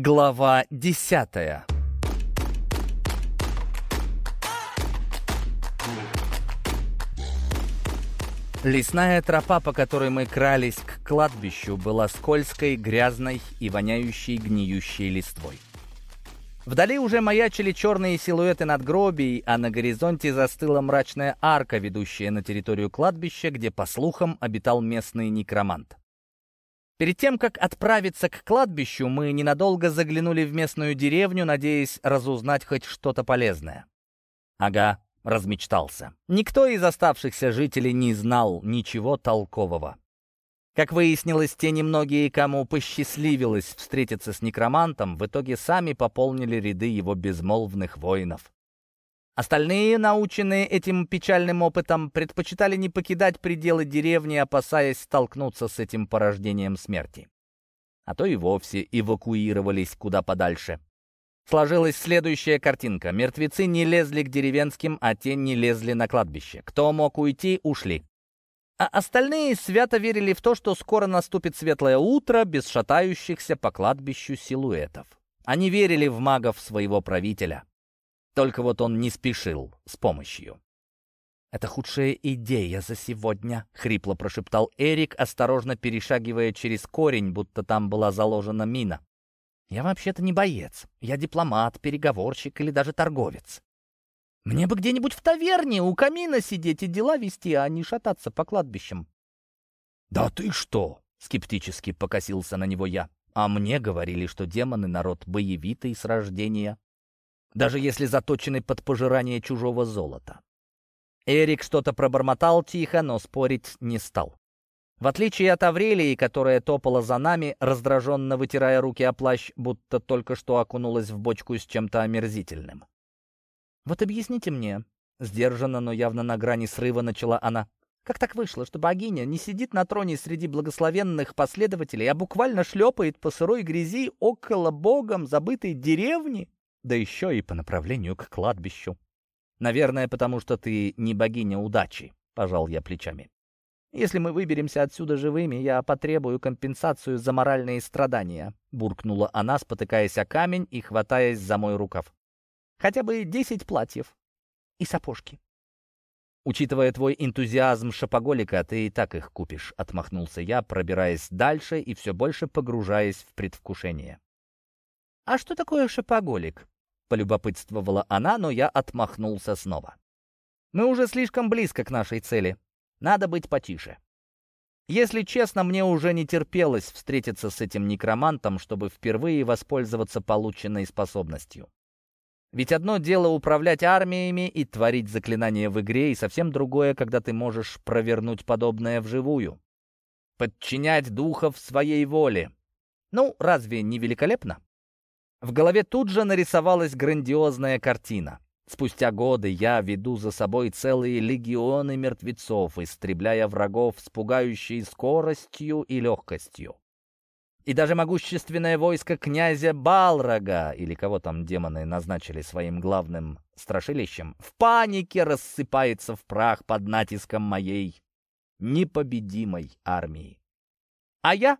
Глава десятая Лесная тропа, по которой мы крались к кладбищу, была скользкой, грязной и воняющей гниющей листвой. Вдали уже маячили черные силуэты надгробий, а на горизонте застыла мрачная арка, ведущая на территорию кладбища, где, по слухам, обитал местный некромант. Перед тем, как отправиться к кладбищу, мы ненадолго заглянули в местную деревню, надеясь разузнать хоть что-то полезное. Ага, размечтался. Никто из оставшихся жителей не знал ничего толкового. Как выяснилось, те немногие, кому посчастливилось встретиться с некромантом, в итоге сами пополнили ряды его безмолвных воинов. Остальные, наученные этим печальным опытом, предпочитали не покидать пределы деревни, опасаясь столкнуться с этим порождением смерти. А то и вовсе эвакуировались куда подальше. Сложилась следующая картинка. Мертвецы не лезли к деревенским, а те не лезли на кладбище. Кто мог уйти, ушли. А остальные свято верили в то, что скоро наступит светлое утро без шатающихся по кладбищу силуэтов. Они верили в магов своего правителя. Только вот он не спешил с помощью. «Это худшая идея за сегодня», — хрипло прошептал Эрик, осторожно перешагивая через корень, будто там была заложена мина. Я вообще-то не боец. Я дипломат, переговорщик или даже торговец. Мне бы где-нибудь в таверне у камина сидеть и дела вести, а не шататься по кладбищам. «Да ты что?» — скептически покосился на него я. «А мне говорили, что демоны — народ боевитый с рождения, даже если заточены под пожирание чужого золота». Эрик что-то пробормотал тихо, но спорить не стал. В отличие от Аврелии, которая топала за нами, раздраженно вытирая руки о плащ, будто только что окунулась в бочку с чем-то омерзительным. «Вот объясните мне», — сдержанно, но явно на грани срыва начала она, «как так вышло, что богиня не сидит на троне среди благословенных последователей, а буквально шлепает по сырой грязи около богом забытой деревни, да еще и по направлению к кладбищу? Наверное, потому что ты не богиня удачи», — пожал я плечами. «Если мы выберемся отсюда живыми, я потребую компенсацию за моральные страдания», — буркнула она, спотыкаясь о камень и хватаясь за мой рукав. «Хотя бы десять платьев и сапожки». «Учитывая твой энтузиазм шопоголика, ты и так их купишь», — отмахнулся я, пробираясь дальше и все больше погружаясь в предвкушение. «А что такое шопоголик?» — полюбопытствовала она, но я отмахнулся снова. «Мы уже слишком близко к нашей цели. Надо быть потише. Если честно, мне уже не терпелось встретиться с этим некромантом, чтобы впервые воспользоваться полученной способностью. Ведь одно дело управлять армиями и творить заклинания в игре, и совсем другое, когда ты можешь провернуть подобное вживую. Подчинять духов своей воле. Ну, разве не великолепно? В голове тут же нарисовалась грандиозная картина. Спустя годы я веду за собой целые легионы мертвецов, истребляя врагов с пугающей скоростью и легкостью. И даже могущественное войско князя Балрога, или кого там демоны назначили своим главным страшилищем, в панике рассыпается в прах под натиском моей непобедимой армии. А я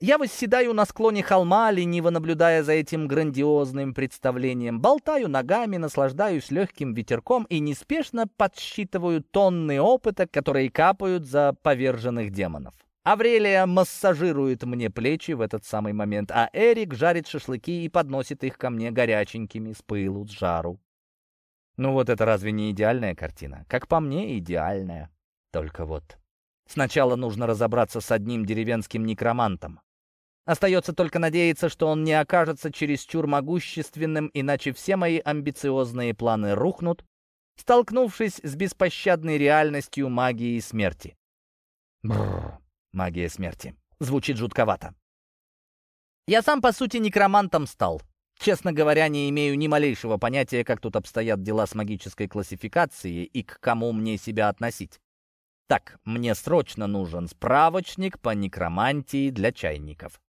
я восседаю на склоне холма, лениво наблюдая за этим грандиозным представлением, болтаю ногами, наслаждаюсь легким ветерком и неспешно подсчитываю тонны опыта, которые капают за поверженных демонов. Аврелия массажирует мне плечи в этот самый момент, а Эрик жарит шашлыки и подносит их ко мне горяченькими, с пылу, с жару. Ну вот это разве не идеальная картина? Как по мне, идеальная. Только вот... Сначала нужно разобраться с одним деревенским некромантом. Остается только надеяться, что он не окажется чересчур могущественным, иначе все мои амбициозные планы рухнут, столкнувшись с беспощадной реальностью магии смерти. Бррр, магия смерти. Звучит жутковато. Я сам, по сути, некромантом стал. Честно говоря, не имею ни малейшего понятия, как тут обстоят дела с магической классификацией и к кому мне себя относить. Так, мне срочно нужен справочник по некромантии для чайников.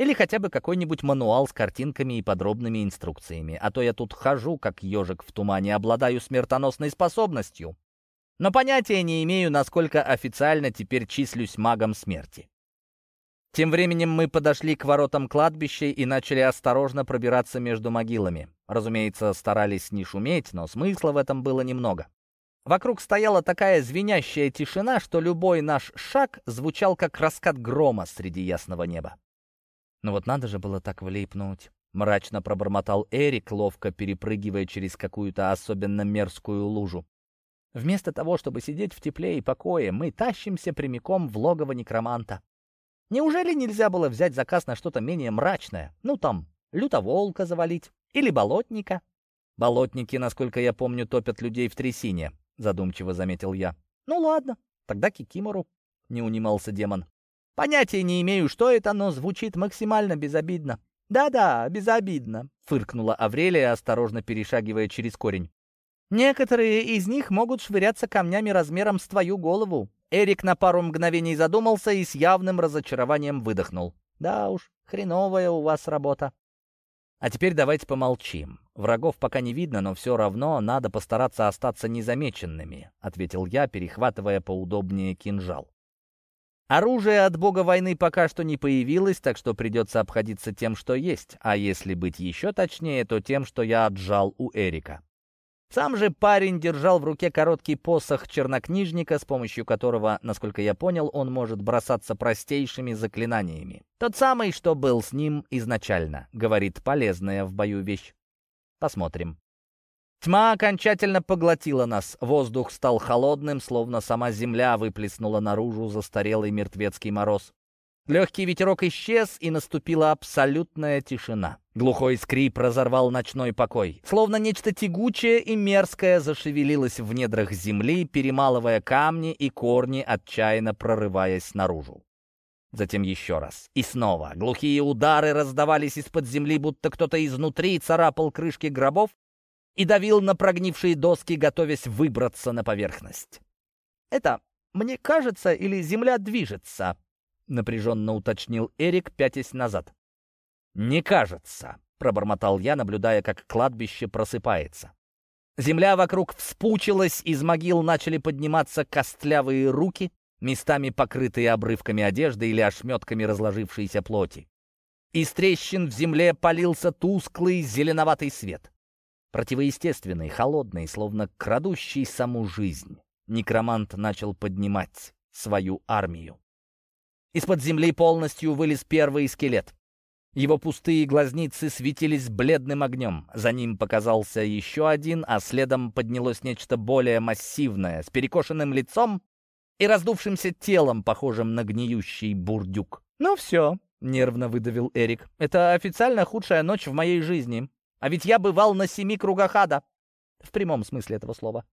Или хотя бы какой-нибудь мануал с картинками и подробными инструкциями. А то я тут хожу, как ежик в тумане, обладаю смертоносной способностью. Но понятия не имею, насколько официально теперь числюсь магом смерти. Тем временем мы подошли к воротам кладбища и начали осторожно пробираться между могилами. Разумеется, старались не шуметь, но смысла в этом было немного. Вокруг стояла такая звенящая тишина, что любой наш шаг звучал как раскат грома среди ясного неба. Ну вот надо же было так влипнуть. Мрачно пробормотал Эрик, ловко перепрыгивая через какую-то особенно мерзкую лужу. Вместо того, чтобы сидеть в тепле и покое, мы тащимся прямиком в логово некроманта. Неужели нельзя было взять заказ на что-то менее мрачное? Ну там, лютоволка завалить или болотника? Болотники, насколько я помню, топят людей в трясине, задумчиво заметил я. Ну ладно, тогда кикимору, не унимался демон. Понятия не имею, что это, но звучит максимально безобидно. «Да-да, безобидно», — фыркнула Аврелия, осторожно перешагивая через корень. «Некоторые из них могут швыряться камнями размером с твою голову». Эрик на пару мгновений задумался и с явным разочарованием выдохнул. «Да уж, хреновая у вас работа». «А теперь давайте помолчим. Врагов пока не видно, но все равно надо постараться остаться незамеченными», — ответил я, перехватывая поудобнее кинжал. Оружие от бога войны пока что не появилось, так что придется обходиться тем, что есть, а если быть еще точнее, то тем, что я отжал у Эрика. Сам же парень держал в руке короткий посох чернокнижника, с помощью которого, насколько я понял, он может бросаться простейшими заклинаниями. Тот самый, что был с ним изначально, говорит полезная в бою вещь. Посмотрим. Тьма окончательно поглотила нас. Воздух стал холодным, словно сама земля выплеснула наружу застарелый мертвецкий мороз. Легкий ветерок исчез, и наступила абсолютная тишина. Глухой скрип разорвал ночной покой. Словно нечто тягучее и мерзкое зашевелилось в недрах земли, перемалывая камни и корни, отчаянно прорываясь наружу. Затем еще раз. И снова. Глухие удары раздавались из-под земли, будто кто-то изнутри царапал крышки гробов и давил на прогнившие доски, готовясь выбраться на поверхность. «Это мне кажется, или земля движется?» — напряженно уточнил Эрик, пятясь назад. «Не кажется», — пробормотал я, наблюдая, как кладбище просыпается. Земля вокруг вспучилась, из могил начали подниматься костлявые руки, местами покрытые обрывками одежды или ошметками разложившейся плоти. Из трещин в земле полился тусклый зеленоватый свет. Противоестественный, холодный, словно крадущий саму жизнь, некромант начал поднимать свою армию. Из-под земли полностью вылез первый скелет. Его пустые глазницы светились бледным огнем. За ним показался еще один, а следом поднялось нечто более массивное, с перекошенным лицом и раздувшимся телом, похожим на гниющий бурдюк. «Ну все», — нервно выдавил Эрик, — «это официально худшая ночь в моей жизни. А ведь я бывал на семи кругах ада. В прямом смысле этого слова.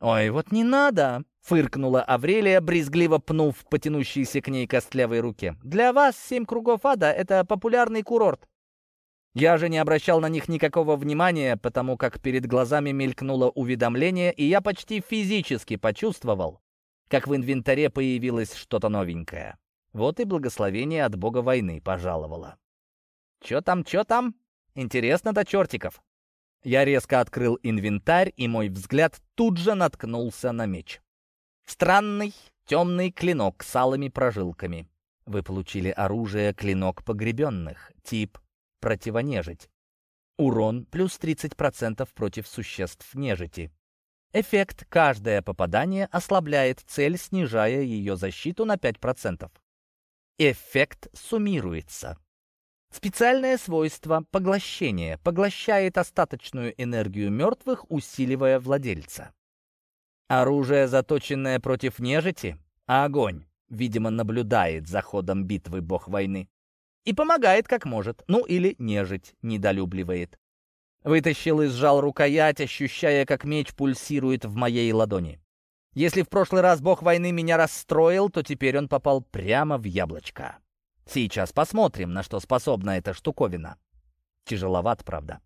«Ой, вот не надо!» — фыркнула Аврелия, брезгливо пнув потянущейся к ней костлявой руке. «Для вас семь кругов ада — это популярный курорт. Я же не обращал на них никакого внимания, потому как перед глазами мелькнуло уведомление, и я почти физически почувствовал, как в инвентаре появилось что-то новенькое. Вот и благословение от бога войны пожаловало. «Чё там, чё там?» Интересно до чертиков. Я резко открыл инвентарь, и мой взгляд тут же наткнулся на меч. Странный темный клинок с алыми прожилками. Вы получили оружие клинок погребенных, тип противонежить. Урон плюс 30% против существ нежити. Эффект «Каждое попадание ослабляет цель, снижая ее защиту на 5%. Эффект суммируется. Специальное свойство поглощения поглощает остаточную энергию мертвых, усиливая владельца. Оружие, заточенное против нежити, а огонь, видимо, наблюдает за ходом битвы бог войны. И помогает как может, ну или нежить недолюбливает. Вытащил и сжал рукоять, ощущая, как меч пульсирует в моей ладони. Если в прошлый раз бог войны меня расстроил, то теперь он попал прямо в яблочко. Сейчас посмотрим, на что способна эта штуковина. Тяжеловат, правда.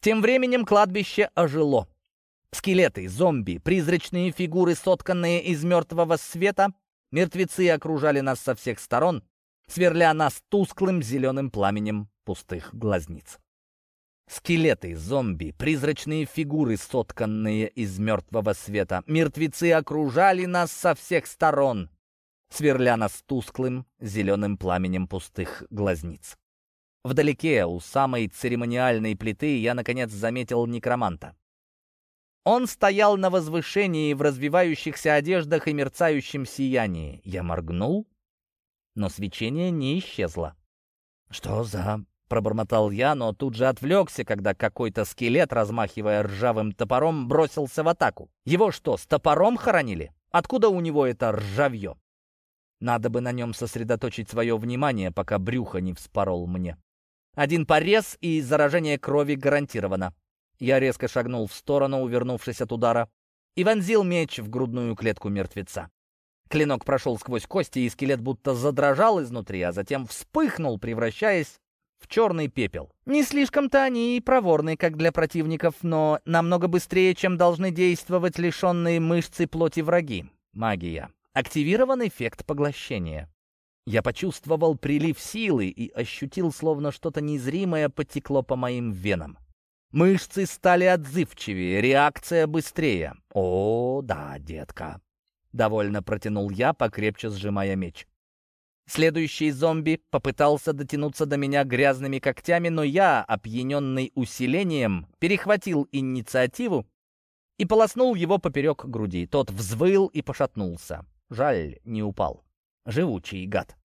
Тем временем кладбище ожило. Скелеты, зомби, призрачные фигуры, сотканные из мертвого света, мертвецы окружали нас со всех сторон, сверля нас тусклым зеленым пламенем пустых глазниц. Скелеты, зомби, призрачные фигуры, сотканные из мертвого света. Мертвецы окружали нас со всех сторон, сверля нас тусклым зеленым пламенем пустых глазниц. Вдалеке, у самой церемониальной плиты, я, наконец, заметил некроманта. Он стоял на возвышении в развивающихся одеждах и мерцающем сиянии. Я моргнул, но свечение не исчезло. «Что за...» — пробормотал я, но тут же отвлекся, когда какой-то скелет, размахивая ржавым топором, бросился в атаку. Его что, с топором хоронили? Откуда у него это ржавье? Надо бы на нем сосредоточить свое внимание, пока брюхо не вспорол мне. Один порез и заражение крови гарантировано. Я резко шагнул в сторону, увернувшись от удара, и вонзил меч в грудную клетку мертвеца. Клинок прошел сквозь кости, и скелет будто задрожал изнутри, а затем вспыхнул, превращаясь в черный пепел. Не слишком-то они и проворны, как для противников, но намного быстрее, чем должны действовать лишенные мышцы плоти враги. Магия. Активирован эффект поглощения. Я почувствовал прилив силы и ощутил, словно что-то незримое потекло по моим венам. Мышцы стали отзывчивее, реакция быстрее. «О, да, детка!» — довольно протянул я, покрепче сжимая меч. Следующий зомби попытался дотянуться до меня грязными когтями, но я, опьяненный усилением, перехватил инициативу и полоснул его поперек груди. Тот взвыл и пошатнулся. Жаль, не упал. Живучий гад.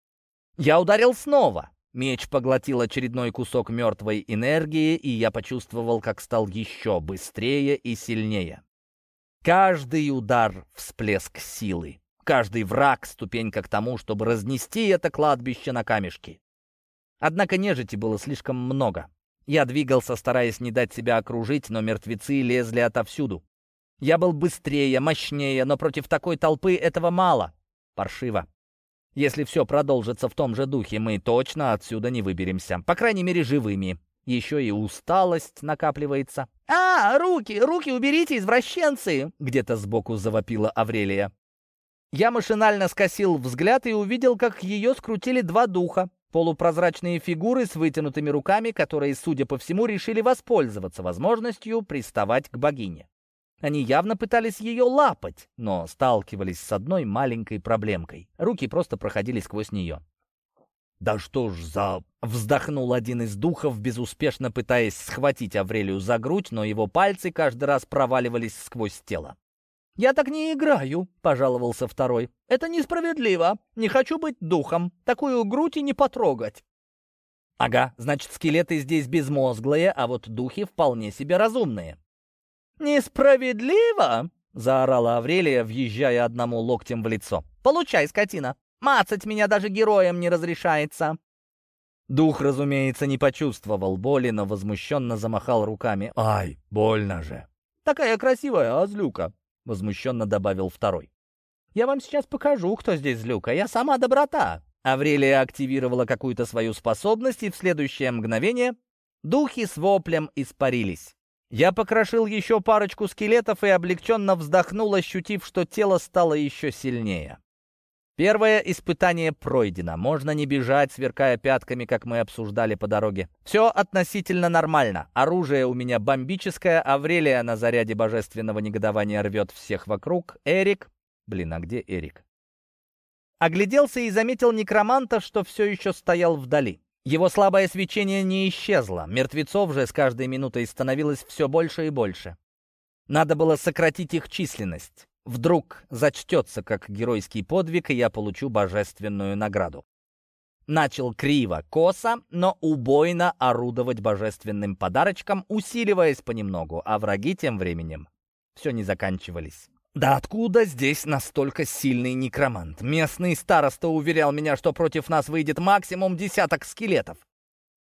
Я ударил снова. Меч поглотил очередной кусок мертвой энергии, и я почувствовал, как стал еще быстрее и сильнее. Каждый удар — всплеск силы. Каждый враг — ступенька к тому, чтобы разнести это кладбище на камешки. Однако нежити было слишком много. Я двигался, стараясь не дать себя окружить, но мертвецы лезли отовсюду. Я был быстрее, мощнее, но против такой толпы этого мало. Паршиво. Если все продолжится в том же духе, мы точно отсюда не выберемся. По крайней мере, живыми. Еще и усталость накапливается. «А, руки, руки уберите, извращенцы!» Где-то сбоку завопила Аврелия. Я машинально скосил взгляд и увидел, как ее скрутили два духа. Полупрозрачные фигуры с вытянутыми руками, которые, судя по всему, решили воспользоваться возможностью приставать к богине. Они явно пытались ее лапать, но сталкивались с одной маленькой проблемкой. Руки просто проходили сквозь нее. «Да что ж за...» — вздохнул один из духов, безуспешно пытаясь схватить Аврелию за грудь, но его пальцы каждый раз проваливались сквозь тело. «Я так не играю», — пожаловался второй. «Это несправедливо. Не хочу быть духом. Такую грудь и не потрогать». «Ага, значит, скелеты здесь безмозглые, а вот духи вполне себе разумные». «Несправедливо!» — заорала Аврелия, въезжая одному локтем в лицо. «Получай, скотина! Мацать меня даже героям не разрешается!» Дух, разумеется, не почувствовал боли, но возмущенно замахал руками. «Ай, больно же!» «Такая красивая, а злюка!» — возмущенно добавил второй. «Я вам сейчас покажу, кто здесь злюка. Я сама доброта!» Аврелия активировала какую-то свою способность, и в следующее мгновение духи с воплем испарились. Я покрошил еще парочку скелетов и облегченно вздохнул, ощутив, что тело стало еще сильнее. Первое испытание пройдено. Можно не бежать, сверкая пятками, как мы обсуждали по дороге. Все относительно нормально. Оружие у меня бомбическое, Аврелия на заряде божественного негодования рвет всех вокруг. Эрик... Блин, а где Эрик? Огляделся и заметил некроманта, что все еще стоял вдали. Его слабое свечение не исчезло, мертвецов же с каждой минутой становилось все больше и больше. Надо было сократить их численность. Вдруг зачтется как геройский подвиг, и я получу божественную награду. Начал криво, косо, но убойно орудовать божественным подарочком, усиливаясь понемногу, а враги тем временем все не заканчивались. Да откуда здесь настолько сильный некромант? Местный староста уверял меня, что против нас выйдет максимум десяток скелетов.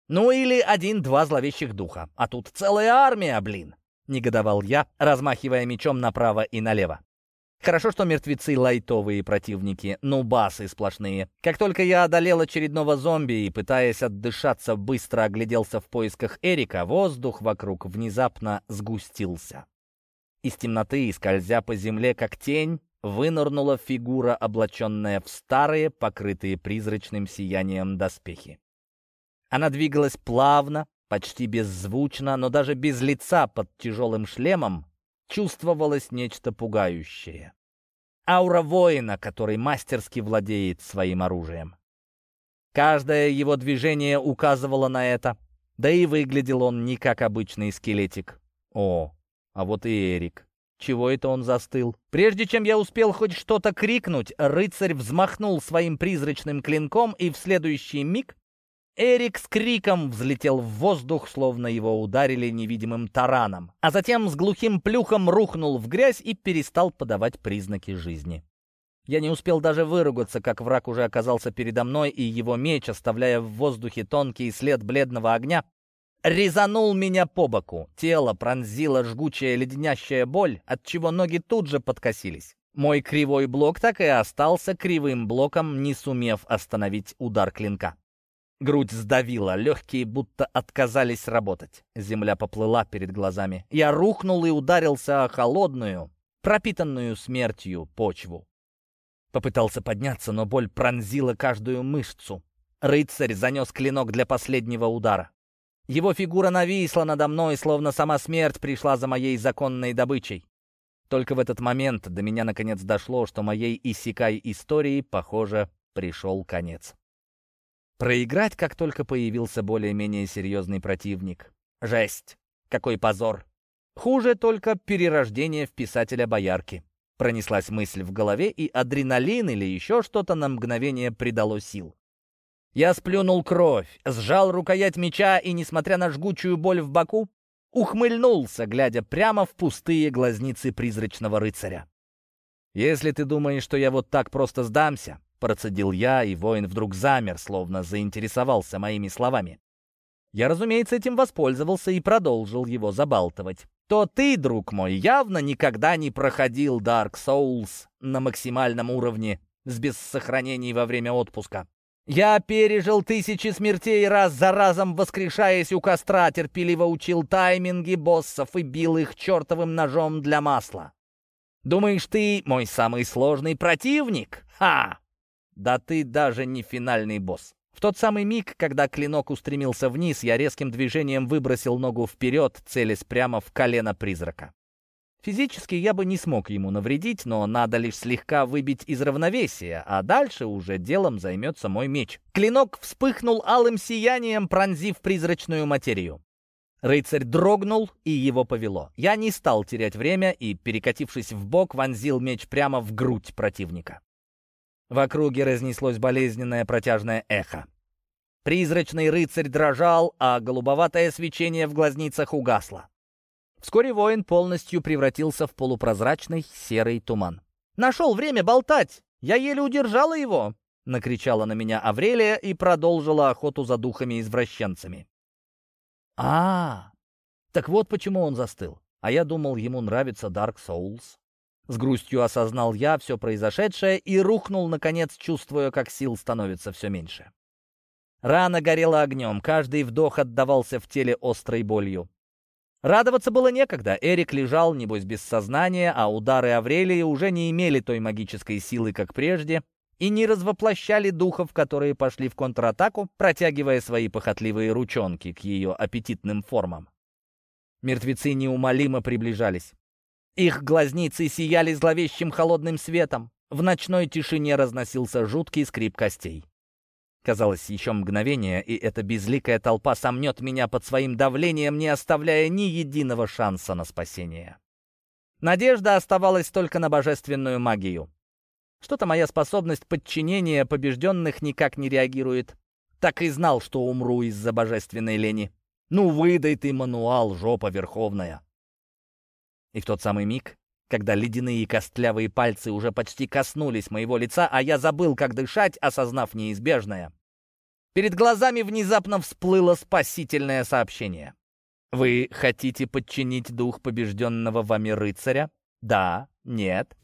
Ну или один-два зловещих духа. А тут целая армия, блин!» — негодовал я, размахивая мечом направо и налево. Хорошо, что мертвецы лайтовые противники, ну басы сплошные. Как только я одолел очередного зомби и, пытаясь отдышаться, быстро огляделся в поисках Эрика, воздух вокруг внезапно сгустился. Из темноты, скользя по земле, как тень, вынырнула фигура, облаченная в старые, покрытые призрачным сиянием доспехи. Она двигалась плавно, почти беззвучно, но даже без лица под тяжелым шлемом чувствовалось нечто пугающее. Аура воина, который мастерски владеет своим оружием. Каждое его движение указывало на это, да и выглядел он не как обычный скелетик. О, а вот и Эрик. Чего это он застыл? Прежде чем я успел хоть что-то крикнуть, рыцарь взмахнул своим призрачным клинком, и в следующий миг Эрик с криком взлетел в воздух, словно его ударили невидимым тараном, а затем с глухим плюхом рухнул в грязь и перестал подавать признаки жизни. Я не успел даже выругаться, как враг уже оказался передо мной, и его меч, оставляя в воздухе тонкий след бледного огня, резанул меня по боку. Тело пронзила жгучая леденящая боль, от чего ноги тут же подкосились. Мой кривой блок так и остался кривым блоком, не сумев остановить удар клинка. Грудь сдавила, легкие будто отказались работать. Земля поплыла перед глазами. Я рухнул и ударился о холодную, пропитанную смертью почву. Попытался подняться, но боль пронзила каждую мышцу. Рыцарь занес клинок для последнего удара. Его фигура нависла надо мной, словно сама смерть пришла за моей законной добычей. Только в этот момент до меня наконец дошло, что моей иссякай истории, похоже, пришел конец. Проиграть, как только появился более-менее серьезный противник. Жесть! Какой позор! Хуже только перерождение в писателя-боярки. Пронеслась мысль в голове, и адреналин или еще что-то на мгновение придало сил. Я сплюнул кровь, сжал рукоять меча и, несмотря на жгучую боль в боку, ухмыльнулся, глядя прямо в пустые глазницы призрачного рыцаря. «Если ты думаешь, что я вот так просто сдамся, Процедил я, и воин вдруг замер, словно заинтересовался моими словами. Я, разумеется, этим воспользовался и продолжил его забалтывать. То ты, друг мой, явно никогда не проходил Dark Souls на максимальном уровне с без сохранений во время отпуска. Я пережил тысячи смертей раз за разом, воскрешаясь у костра, терпеливо учил тайминги боссов и бил их чертовым ножом для масла. Думаешь, ты мой самый сложный противник? Ха! Да ты даже не финальный босс. В тот самый миг, когда клинок устремился вниз, я резким движением выбросил ногу вперед, целясь прямо в колено призрака. Физически я бы не смог ему навредить, но надо лишь слегка выбить из равновесия, а дальше уже делом займется мой меч. Клинок вспыхнул алым сиянием, пронзив призрачную материю. Рыцарь дрогнул, и его повело. Я не стал терять время и, перекатившись в бок, вонзил меч прямо в грудь противника. В округе разнеслось болезненное протяжное эхо. Призрачный рыцарь дрожал, а голубоватое свечение в глазницах угасло. Вскоре воин полностью превратился в полупрозрачный серый туман. «Нашел время болтать! Я еле удержала его!» — накричала на меня Аврелия и продолжила охоту за духами-извращенцами. а, так вот почему он застыл. А я думал, ему нравится Dark Souls. С грустью осознал я все произошедшее и рухнул, наконец, чувствуя, как сил становится все меньше. Рана горела огнем, каждый вдох отдавался в теле острой болью. Радоваться было некогда, Эрик лежал, небось, без сознания, а удары Аврелии уже не имели той магической силы, как прежде, и не развоплощали духов, которые пошли в контратаку, протягивая свои похотливые ручонки к ее аппетитным формам. Мертвецы неумолимо приближались. Их глазницы сияли зловещим холодным светом. В ночной тишине разносился жуткий скрип костей. Казалось, еще мгновение, и эта безликая толпа сомнет меня под своим давлением, не оставляя ни единого шанса на спасение. Надежда оставалась только на божественную магию. Что-то моя способность подчинения побежденных никак не реагирует. Так и знал, что умру из-за божественной лени. Ну, выдай ты мануал, жопа верховная. И в тот самый миг, когда ледяные костлявые пальцы уже почти коснулись моего лица, а я забыл, как дышать, осознав неизбежное, перед глазами внезапно всплыло спасительное сообщение. «Вы хотите подчинить дух побежденного вами рыцаря? Да? Нет?»